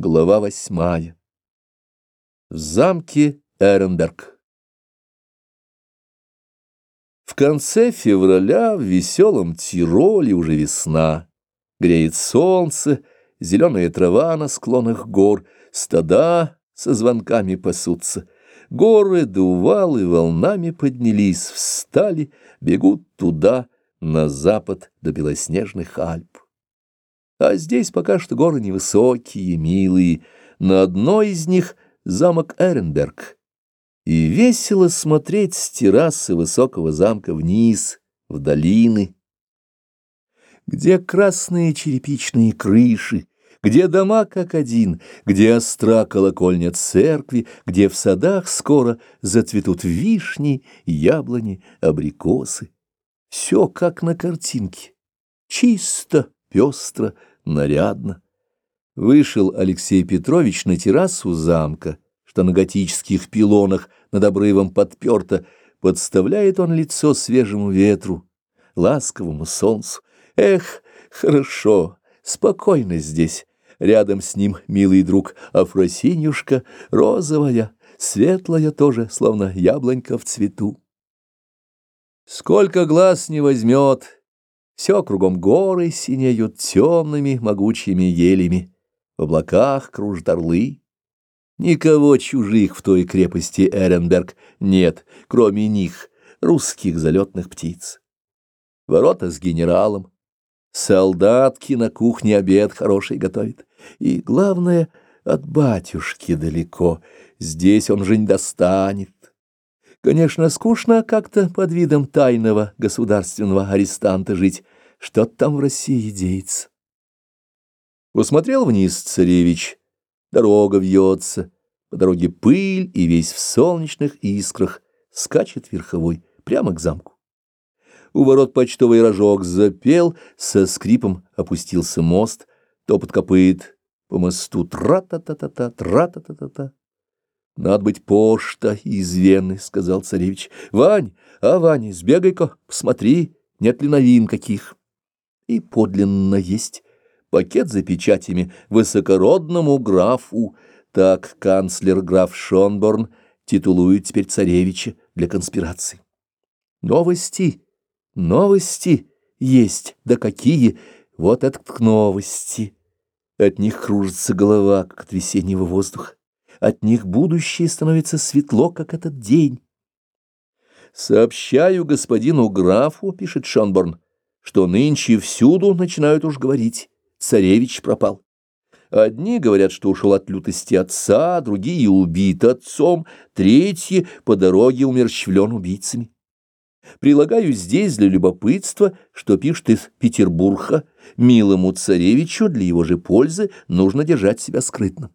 Глава восьмая. В замке Эренберг. В конце февраля в веселом Тироле уже весна. Греет солнце, зеленая трава на склонах гор, стада со звонками пасутся. Горы, дувалы волнами поднялись, встали, бегут туда, на запад до белоснежных Альп. А здесь пока что горы невысокие, милые. На одной из них замок Эренберг. И весело смотреть с террасы высокого замка вниз, в долины, где красные черепичные крыши, где дома как один, где остра колокольня церкви, где в садах скоро зацветут вишни, яблони, абрикосы. Все как на картинке, чисто, пестро, нарядно. Вышел Алексей Петрович на террасу замка, что на готических пилонах над обрывом подперто, подставляет он лицо свежему ветру, ласковому солнцу. Эх, хорошо, спокойно здесь. Рядом с ним милый друг Афросинюшка, розовая, светлая тоже, словно яблонька в цвету. Сколько глаз не возьмет, все кругом горы синеют темными могучими елями, в облаках кружат орлы. Никого чужих в той крепости Эренберг нет, кроме них, русских залетных птиц. Ворота с генералом, солдатки на кухне обед хороший готовит. И, главное, от батюшки далеко, здесь он же не достанет. Конечно, скучно как-то под видом тайного государственного арестанта жить. Что-то там в России деется. Усмотрел вниз царевич. Дорога вьется. По дороге пыль и весь в солнечных искрах. Скачет верховой прямо к замку. У ворот почтовый рожок запел, со скрипом опустился мост, топот копыт по мосту тра-та-та-та-та, тра-та-та-та-та. Надо быть пошта из Вены, — сказал царевич. — Вань, а, Ваня, сбегай-ка, посмотри, нет ли новин каких. И подлинно есть пакет за печатями высокородному графу. Так канцлер граф Шонборн титулует теперь царевича для конспирации. Новости, новости есть, да какие, вот это новости. От них кружится голова, как от весеннего воздуха от них будущее становится светло, как этот день. «Сообщаю господину графу», — пишет Шонборн, — «что нынче всюду начинают уж говорить, царевич пропал. Одни говорят, что ушел от лютости отца, другие убит отцом, третьи по дороге умерщвлен убийцами. Прилагаю здесь для любопытства, что пишет из Петербурга, милому царевичу для его же пользы нужно держать себя скрытно.